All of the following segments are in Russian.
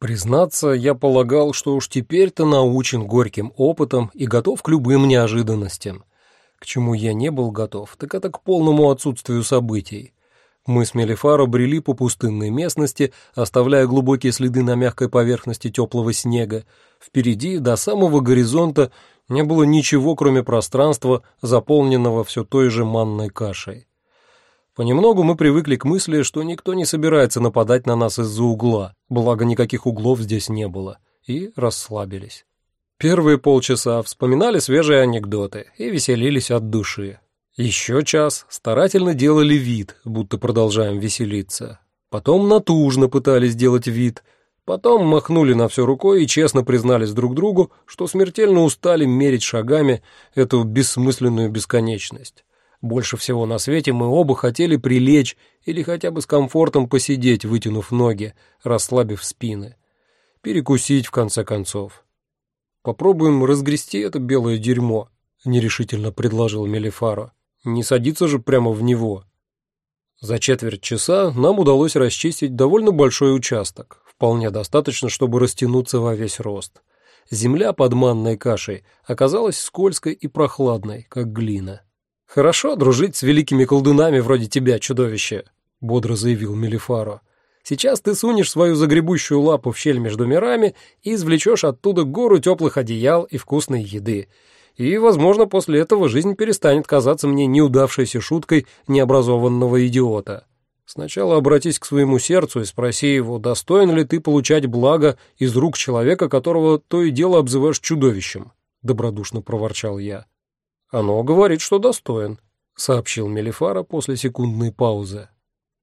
Признаться, я полагал, что уж теперь-то научен горьким опытом и готов к любым неожиданностям. К чему я не был готов, так это к полному отсутствию событий. Мы с Мелифаро брели по пустынной местности, оставляя глубокие следы на мягкой поверхности теплого снега. Впереди, до самого горизонта, не было ничего, кроме пространства, заполненного все той же манной кашей. Понемногу мы привыкли к мысли, что никто не собирается нападать на нас из-за угла, благо никаких углов здесь не было, и расслабились. Первые полчаса вспоминали свежие анекдоты и веселились от души. Еще час старательно делали вид, будто продолжаем веселиться. Потом натужно пытались сделать вид. Потом махнули на все рукой и честно признались друг другу, что смертельно устали мерить шагами эту бессмысленную бесконечность. Больше всего на свете мы оба хотели прилечь или хотя бы с комфортом посидеть, вытянув ноги, расслабив спины. Перекусить, в конце концов. «Попробуем разгрести это белое дерьмо», — нерешительно предложил Мелифаро. «Не садиться же прямо в него». За четверть часа нам удалось расчистить довольно большой участок, вполне достаточно, чтобы растянуться во весь рост. Земля под манной кашей оказалась скользкой и прохладной, как глина. «Хорошо дружить с великими колдунами вроде тебя, чудовище», — бодро заявил Мелифаро. Сейчас ты сунешь свою загребущую лапу в щель между мирами и извлечешь оттуда гору теплых одеял и вкусной еды. И, возможно, после этого жизнь перестанет казаться мне неудавшейся шуткой необразованного идиота. Сначала обратись к своему сердцу и спроси его, достоин ли ты получать благо из рук человека, которого то и дело обзываешь чудовищем, — добродушно проворчал я. Оно говорит, что достоин, — сообщил Мелифара после секундной паузы.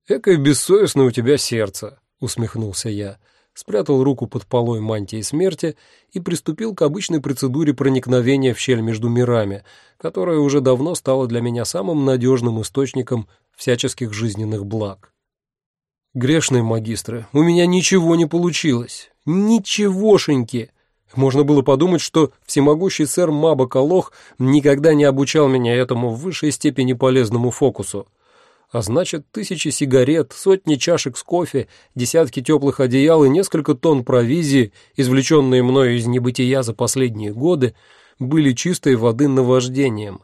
«Экое бессовестное у тебя сердце», — усмехнулся я, спрятал руку под полой мантии смерти и приступил к обычной процедуре проникновения в щель между мирами, которая уже давно стала для меня самым надежным источником всяческих жизненных благ. Грешные магистры, у меня ничего не получилось. Ничегошеньки. Можно было подумать, что всемогущий сэр Маба Калох никогда не обучал меня этому в высшей степени полезному фокусу а значит, тысячи сигарет, сотни чашек с кофе, десятки теплых одеял и несколько тонн провизии, извлеченные мною из небытия за последние годы, были чистой воды наваждением.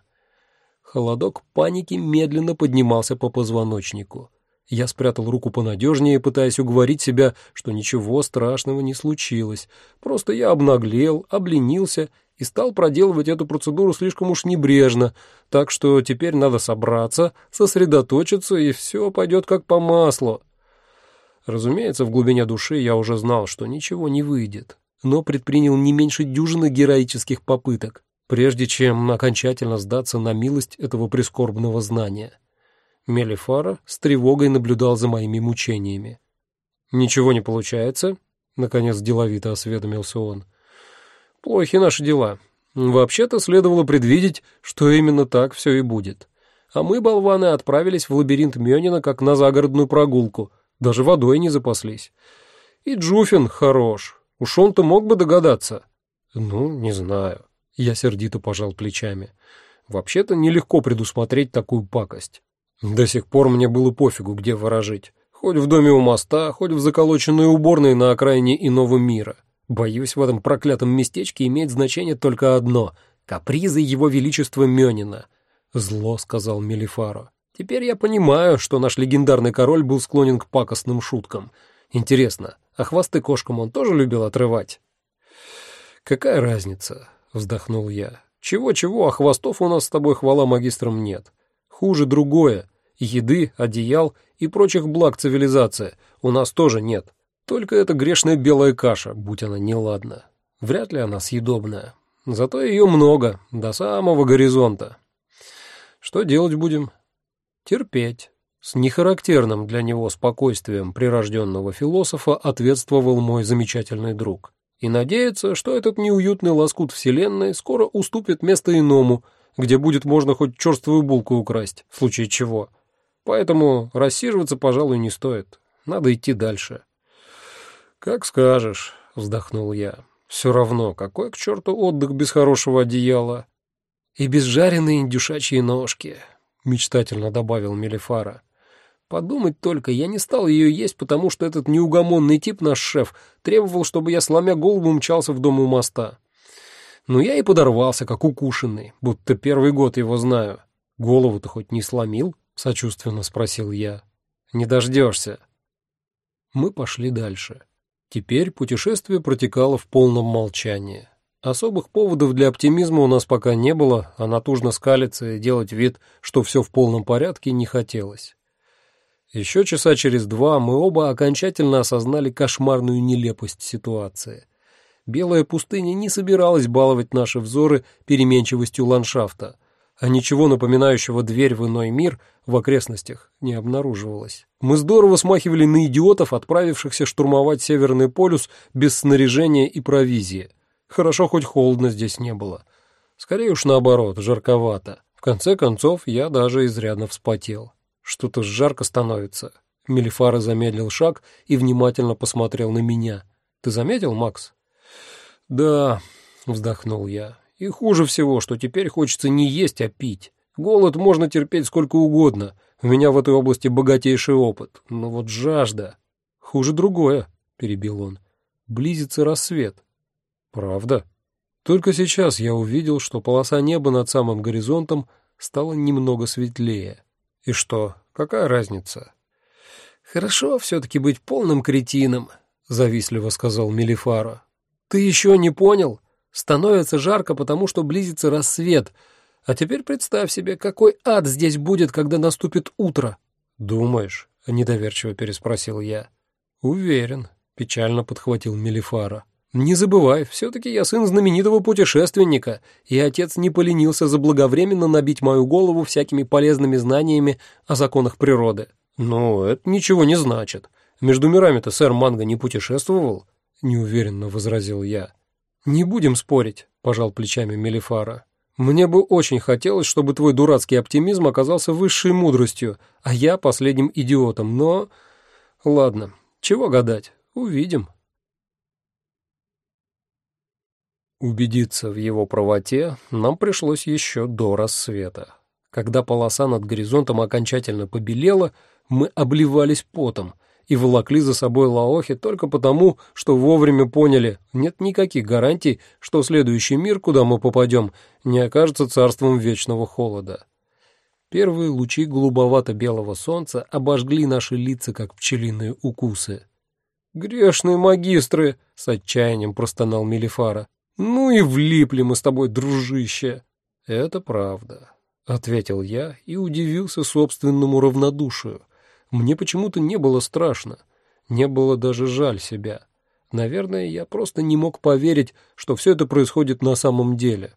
Холодок паники медленно поднимался по позвоночнику. Я спрятал руку понадежнее, пытаясь уговорить себя, что ничего страшного не случилось. Просто я обнаглел, обленился и стал проделывать эту процедуру слишком уж небрежно, так что теперь надо собраться, сосредоточиться, и все пойдет как по маслу. Разумеется, в глубине души я уже знал, что ничего не выйдет, но предпринял не меньше дюжины героических попыток, прежде чем окончательно сдаться на милость этого прискорбного знания. Мелифара с тревогой наблюдал за моими мучениями. «Ничего не получается?» — наконец деловито осведомился он. Плохи наши дела. Вообще-то следовало предвидеть, что именно так все и будет. А мы, болваны, отправились в лабиринт Мёнина как на загородную прогулку. Даже водой не запаслись. И Джуфин хорош. Уж он-то мог бы догадаться. Ну, не знаю. Я сердито пожал плечами. Вообще-то нелегко предусмотреть такую пакость. До сих пор мне было пофигу, где ворожить. Хоть в доме у моста, хоть в заколоченной уборной на окраине иного мира. Боюсь, в этом проклятом местечке имеет значение только одно — капризы его величества Мёнина. Зло, — сказал Мелифаро. Теперь я понимаю, что наш легендарный король был склонен к пакостным шуткам. Интересно, а хвосты кошкам он тоже любил отрывать? Какая разница, — вздохнул я. Чего-чего, а хвостов у нас с тобой хвала магистрам нет. Хуже другое. Еды, одеял и прочих благ цивилизации у нас тоже нет. Только это грешная белая каша, будь она неладна. Вряд ли она съедобная. Зато ее много, до самого горизонта. Что делать будем? Терпеть. С нехарактерным для него спокойствием прирожденного философа ответствовал мой замечательный друг. И надеяться, что этот неуютный лоскут вселенной скоро уступит место иному, где будет можно хоть черствую булку украсть, в случае чего. Поэтому рассиживаться, пожалуй, не стоит. Надо идти дальше. «Как скажешь», — вздохнул я. «Все равно, какой к черту отдых без хорошего одеяла?» «И без жареной индюшачьей ножки», — мечтательно добавил Мелифара. Подумать только, я не стал ее есть, потому что этот неугомонный тип, наш шеф, требовал, чтобы я, сломя голову, мчался в дом у моста. Но я и подорвался, как укушенный, будто первый год его знаю. Голову-то хоть не сломил? — сочувственно спросил я. «Не дождешься». Мы пошли дальше. Теперь путешествие протекало в полном молчании. Особых поводов для оптимизма у нас пока не было, а натужно скалиться и делать вид, что все в полном порядке, не хотелось. Еще часа через два мы оба окончательно осознали кошмарную нелепость ситуации. Белая пустыня не собиралась баловать наши взоры переменчивостью ландшафта, а ничего напоминающего дверь в иной мир в окрестностях не обнаруживалось. Мы здорово смахивали на идиотов, отправившихся штурмовать Северный полюс без снаряжения и провизии. Хорошо, хоть холодно здесь не было. Скорее уж наоборот, жарковато. В конце концов, я даже изрядно вспотел. Что-то жарко становится. Мелифара замедлил шаг и внимательно посмотрел на меня. «Ты заметил, Макс?» «Да», — вздохнул я. «И хуже всего, что теперь хочется не есть, а пить. Голод можно терпеть сколько угодно. У меня в этой области богатейший опыт. Но вот жажда... Хуже другое, — перебил он. Близится рассвет. Правда? Только сейчас я увидел, что полоса неба над самым горизонтом стала немного светлее. И что, какая разница? Хорошо все-таки быть полным кретином, — завистливо сказал Мелифара. Ты еще не понял? Становится жарко, потому что близится рассвет — а теперь представь себе, какой ад здесь будет, когда наступит утро. Думаешь? недоверчиво переспросил я. Уверен, печально подхватил Мелифара. Не забывай, все-таки я сын знаменитого путешественника, и отец не поленился заблаговременно набить мою голову всякими полезными знаниями о законах природы. Но это ничего не значит. Между мирами-то сэр Манго не путешествовал, неуверенно возразил я. Не будем спорить, пожал плечами Мелифара. Мне бы очень хотелось, чтобы твой дурацкий оптимизм оказался высшей мудростью, а я последним идиотом, но... Ладно, чего гадать, увидим. Убедиться в его правоте нам пришлось еще до рассвета. Когда полоса над горизонтом окончательно побелела, мы обливались потом, и волокли за собой Лаохи только потому, что вовремя поняли, нет никаких гарантий, что следующий мир, куда мы попадем, не окажется царством вечного холода. Первые лучи голубовато-белого солнца обожгли наши лица, как пчелиные укусы. «Грешные магистры!» — с отчаянием простонал Мелифара. «Ну и влипли мы с тобой, дружище!» «Это правда», — ответил я и удивился собственному равнодушию — мне почему-то не было страшно, не было даже жаль себя. Наверное, я просто не мог поверить, что все это происходит на самом деле.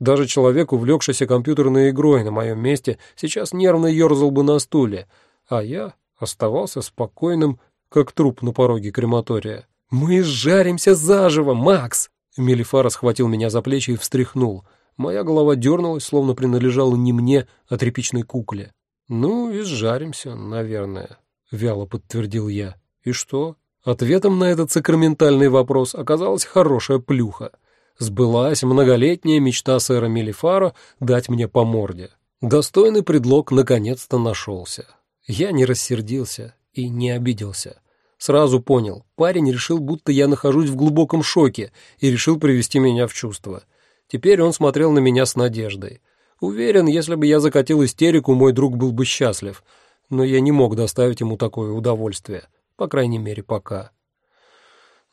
Даже человек, увлекшийся компьютерной игрой на моем месте, сейчас нервно ерзал бы на стуле, а я оставался спокойным, как труп на пороге крематория. «Мы сжаримся заживо, Макс!» Мелифара схватил меня за плечи и встряхнул. Моя голова дернулась, словно принадлежала не мне, а тряпичной кукле. «Ну, и сжаримся, наверное», — вяло подтвердил я. «И что?» Ответом на этот сакраментальный вопрос оказалась хорошая плюха. Сбылась многолетняя мечта сэра Мелифара дать мне по морде. Достойный предлог наконец-то нашелся. Я не рассердился и не обиделся. Сразу понял, парень решил, будто я нахожусь в глубоком шоке и решил привести меня в чувство. Теперь он смотрел на меня с надеждой. Уверен, если бы я закатил истерику, мой друг был бы счастлив, но я не мог доставить ему такое удовольствие, по крайней мере, пока.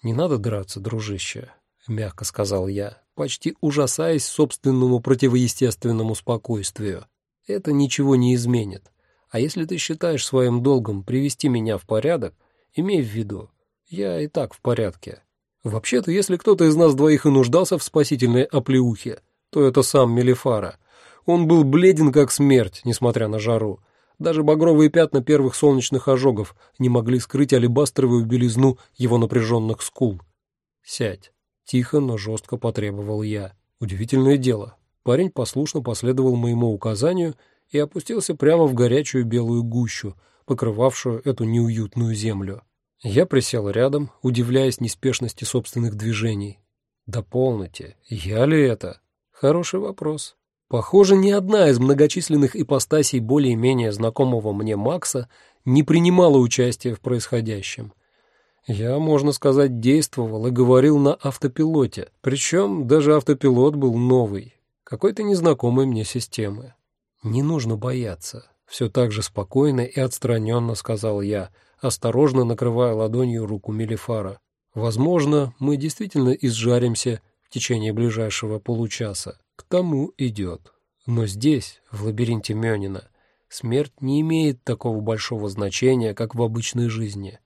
«Не надо драться, дружище», — мягко сказал я, почти ужасаясь собственному противоестественному спокойствию. «Это ничего не изменит. А если ты считаешь своим долгом привести меня в порядок, имей в виду, я и так в порядке. Вообще-то, если кто-то из нас двоих и нуждался в спасительной оплеухе, то это сам Мелифара, он был бледен как смерть, несмотря на жару. Даже багровые пятна первых солнечных ожогов не могли скрыть алебастровую белизну его напряженных скул. «Сядь», — тихо, но жестко потребовал я. Удивительное дело. Парень послушно последовал моему указанию и опустился прямо в горячую белую гущу, покрывавшую эту неуютную землю. Я присел рядом, удивляясь неспешности собственных движений. «Да полноте, я ли это?» «Хороший вопрос. Похоже, ни одна из многочисленных ипостасей более-менее знакомого мне Макса не принимала участия в происходящем. Я, можно сказать, действовал и говорил на автопилоте, причем даже автопилот был новый, какой-то незнакомой мне системы. «Не нужно бояться», — все так же спокойно и отстраненно сказал я, осторожно накрывая ладонью руку Мелифара. «Возможно, мы действительно изжаримся в течение ближайшего получаса. К тому идет. Но здесь, в лабиринте Мёнина, смерть не имеет такого большого значения, как в обычной жизни.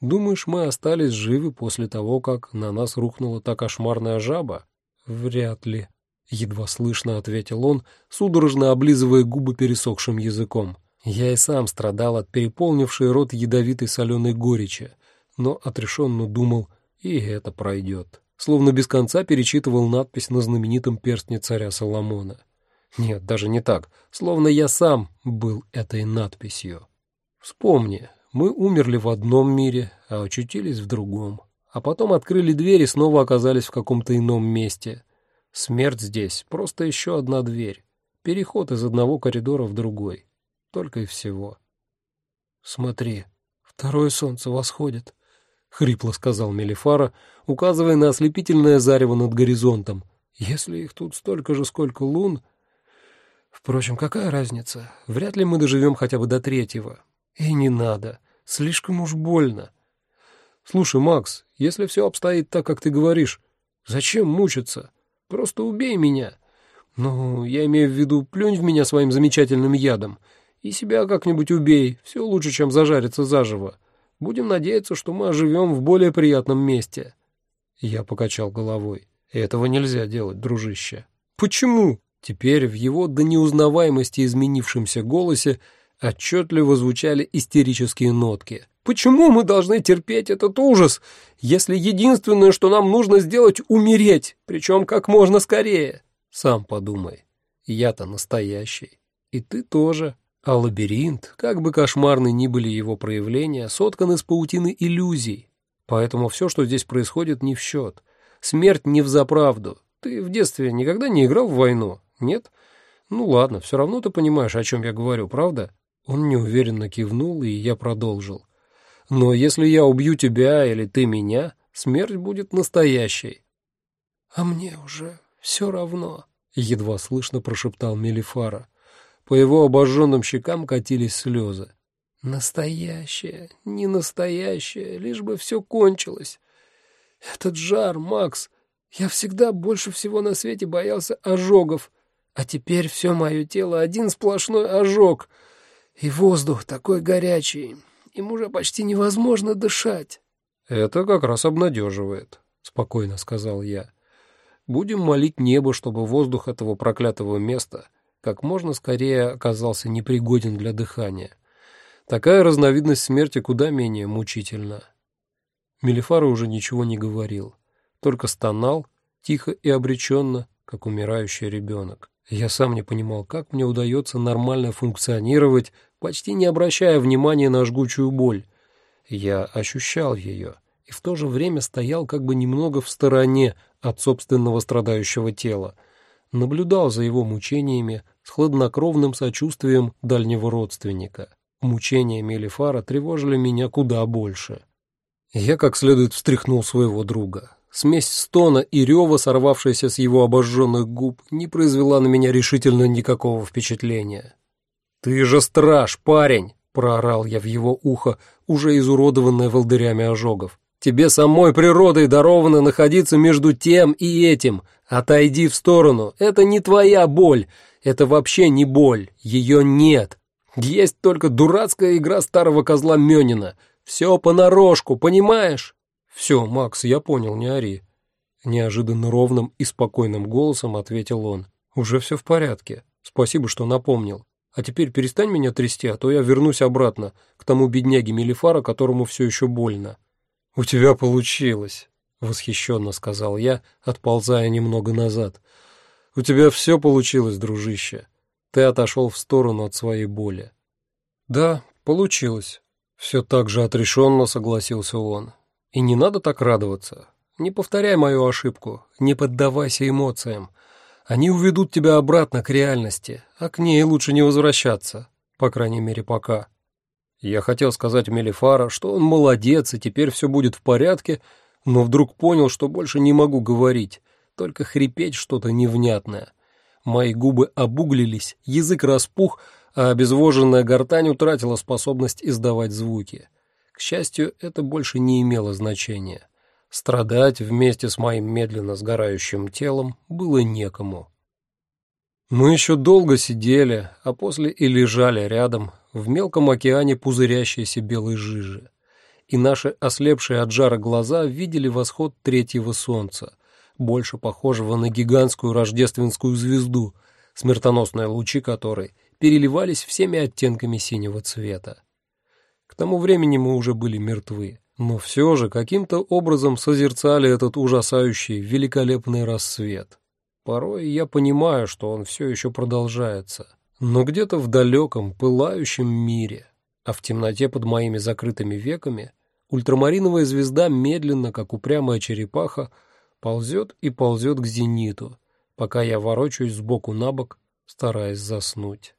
Думаешь, мы остались живы после того, как на нас рухнула та кошмарная жаба? Вряд ли. Едва слышно ответил он, судорожно облизывая губы пересохшим языком. Я и сам страдал от переполнившей рот ядовитой соленой горечи, но отрешенно думал, и это пройдет словно без конца перечитывал надпись на знаменитом перстне царя Соломона. Нет, даже не так, словно я сам был этой надписью. Вспомни, мы умерли в одном мире, а очутились в другом. А потом открыли дверь и снова оказались в каком-то ином месте. Смерть здесь — просто еще одна дверь. Переход из одного коридора в другой. Только и всего. Смотри, второе солнце восходит. — хрипло сказал Мелифара, указывая на ослепительное зарево над горизонтом. «Если их тут столько же, сколько лун...» «Впрочем, какая разница? Вряд ли мы доживем хотя бы до третьего. И не надо. Слишком уж больно. Слушай, Макс, если все обстоит так, как ты говоришь, зачем мучиться? Просто убей меня. Ну, я имею в виду, плюнь в меня своим замечательным ядом. И себя как-нибудь убей. Все лучше, чем зажариться заживо. Будем надеяться, что мы оживем в более приятном месте». Я покачал головой. «Этого нельзя делать, дружище». «Почему?» Теперь в его до неузнаваемости изменившемся голосе отчетливо звучали истерические нотки. «Почему мы должны терпеть этот ужас, если единственное, что нам нужно сделать, умереть, причем как можно скорее?» «Сам подумай. Я-то настоящий. И ты тоже». А лабиринт, как бы кошмарны ни были его проявления, соткан из паутины иллюзий. Поэтому все, что здесь происходит, не в счет. Смерть не в заправду. Ты в детстве никогда не играл в войну? Нет? Ну ладно, все равно ты понимаешь, о чем я говорю, правда? Он неуверенно кивнул, и я продолжил. Но если я убью тебя или ты меня, смерть будет настоящей. А мне уже все равно, едва слышно прошептал Мелифара. По его обожженным щекам катились слезы. Настоящее, не настоящее, лишь бы все кончилось. Этот жар, Макс, я всегда больше всего на свете боялся ожогов, а теперь все мое тело один сплошной ожог, и воздух такой горячий, им уже почти невозможно дышать. «Это как раз обнадеживает», — спокойно сказал я. «Будем молить небо, чтобы воздух этого проклятого места как можно скорее оказался непригоден для дыхания. Такая разновидность смерти куда менее мучительна. Мелифара уже ничего не говорил, только стонал, тихо и обреченно, как умирающий ребенок. Я сам не понимал, как мне удается нормально функционировать, почти не обращая внимания на жгучую боль. Я ощущал ее и в то же время стоял как бы немного в стороне от собственного страдающего тела, наблюдал за его мучениями, с хладнокровным сочувствием дальнего родственника. Мучения Мелифара тревожили меня куда больше. Я как следует встряхнул своего друга. Смесь стона и рева, сорвавшаяся с его обожженных губ, не произвела на меня решительно никакого впечатления. «Ты же страж, парень!» — проорал я в его ухо, уже изуродованное волдырями ожогов. «Тебе самой природой даровано находиться между тем и этим. Отойди в сторону, это не твоя боль, это вообще не боль, ее нет. Есть только дурацкая игра старого козла Мёнина. Все понарошку, понимаешь? Все, Макс, я понял, не ори. Неожиданно ровным и спокойным голосом ответил он. Уже все в порядке. Спасибо, что напомнил. А теперь перестань меня трясти, а то я вернусь обратно к тому бедняге Мелифара, которому все еще больно. У тебя получилось, восхищенно сказал я, отползая немного назад. У тебя все получилось, дружище. Ты отошел в сторону от своей боли. Да, получилось. Все так же отрешенно согласился он. И не надо так радоваться. Не повторяй мою ошибку, не поддавайся эмоциям. Они уведут тебя обратно к реальности, а к ней лучше не возвращаться, по крайней мере, пока. Я хотел сказать Мелифара, что он молодец, и теперь все будет в порядке, но вдруг понял, что больше не могу говорить, только хрипеть что-то невнятное. Мои губы обуглились, язык распух, а обезвоженная гортань утратила способность издавать звуки. К счастью, это больше не имело значения. Страдать вместе с моим медленно сгорающим телом было некому. Мы еще долго сидели, а после и лежали рядом, в мелком океане пузырящейся белой жижи. И наши ослепшие от жара глаза видели восход третьего солнца — больше похожего на гигантскую рождественскую звезду, смертоносные лучи которой переливались всеми оттенками синего цвета. К тому времени мы уже были мертвы, но все же каким-то образом созерцали этот ужасающий, великолепный рассвет. Порой я понимаю, что он все еще продолжается, но где-то в далеком, пылающем мире, а в темноте под моими закрытыми веками ультрамариновая звезда медленно, как упрямая черепаха, ползет и ползет к зениту, пока я ворочаюсь сбоку на бок, стараясь заснуть.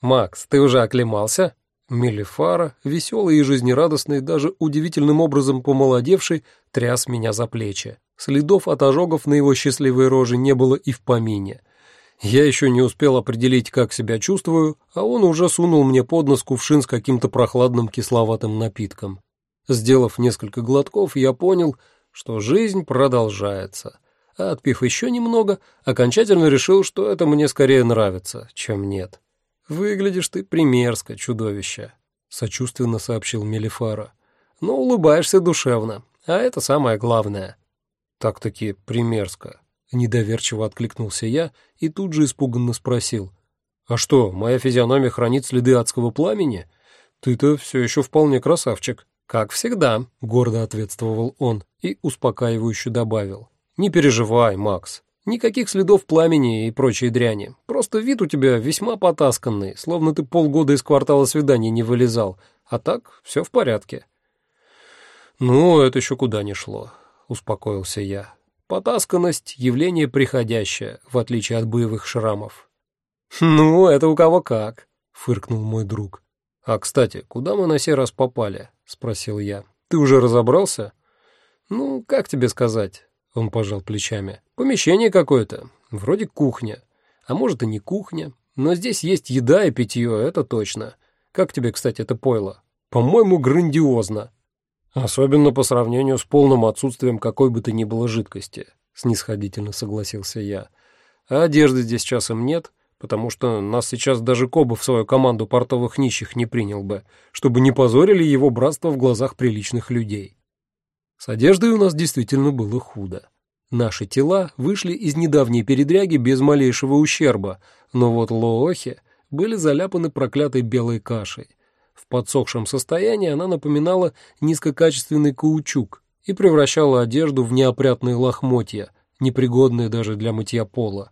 «Макс, ты уже оклемался?» Мелифара, веселый и жизнерадостный, даже удивительным образом помолодевший, тряс меня за плечи. Следов от ожогов на его счастливой роже не было и в помине. Я еще не успел определить, как себя чувствую, а он уже сунул мне под нос кувшин с каким-то прохладным кисловатым напитком. Сделав несколько глотков, я понял, что жизнь продолжается. А отпив еще немного, окончательно решил, что это мне скорее нравится, чем нет. «Выглядишь ты примерзко, чудовище», — сочувственно сообщил Мелифара. «Но улыбаешься душевно, а это самое главное». «Так-таки примерзко», — недоверчиво откликнулся я и тут же испуганно спросил. «А что, моя физиономия хранит следы адского пламени? Ты-то все еще вполне красавчик». «Как всегда», — гордо ответствовал он и успокаивающе добавил. «Не переживай, Макс. Никаких следов пламени и прочей дряни. Просто вид у тебя весьма потасканный, словно ты полгода из квартала свиданий не вылезал. А так все в порядке». «Ну, это еще куда не шло», — успокоился я. «Потасканность — явление приходящее, в отличие от боевых шрамов». «Ну, это у кого как», — фыркнул мой друг. «А, кстати, куда мы на сей раз попали?» — спросил я. «Ты уже разобрался?» «Ну, как тебе сказать?» — он пожал плечами. «Помещение какое-то. Вроде кухня. А может, и не кухня. Но здесь есть еда и питье, это точно. Как тебе, кстати, это пойло? По-моему, грандиозно. Особенно по сравнению с полным отсутствием какой бы то ни было жидкости», — снисходительно согласился я. «А одежды здесь часом нет» потому что нас сейчас даже Коба в свою команду портовых нищих не принял бы, чтобы не позорили его братство в глазах приличных людей. С одеждой у нас действительно было худо. Наши тела вышли из недавней передряги без малейшего ущерба, но вот лоохи были заляпаны проклятой белой кашей. Подсохшем состоянии она напоминала низкокачественный каучук и превращала одежду в неопрятные лохмотья, непригодные даже для мытья пола.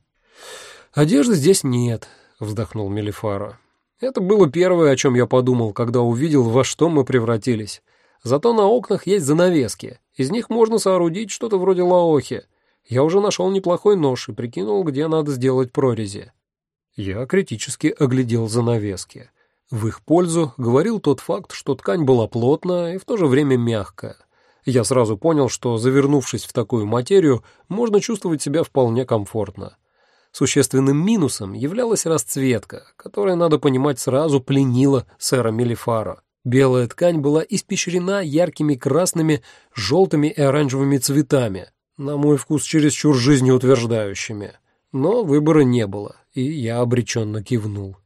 «Одежды здесь нет», — вздохнул Мелифара. «Это было первое, о чем я подумал, когда увидел, во что мы превратились. Зато на окнах есть занавески. Из них можно соорудить что-то вроде лаохи. Я уже нашел неплохой нож и прикинул, где надо сделать прорези». Я критически оглядел занавески. В их пользу говорил тот факт, что ткань была плотная и в то же время мягкая. Я сразу понял, что, завернувшись в такую материю, можно чувствовать себя вполне комфортно. Существенным минусом являлась расцветка, которая, надо понимать, сразу пленила сэра Мелифара. Белая ткань была испещрена яркими красными, желтыми и оранжевыми цветами, на мой вкус чересчур жизнеутверждающими. Но выбора не было, и я обреченно кивнул.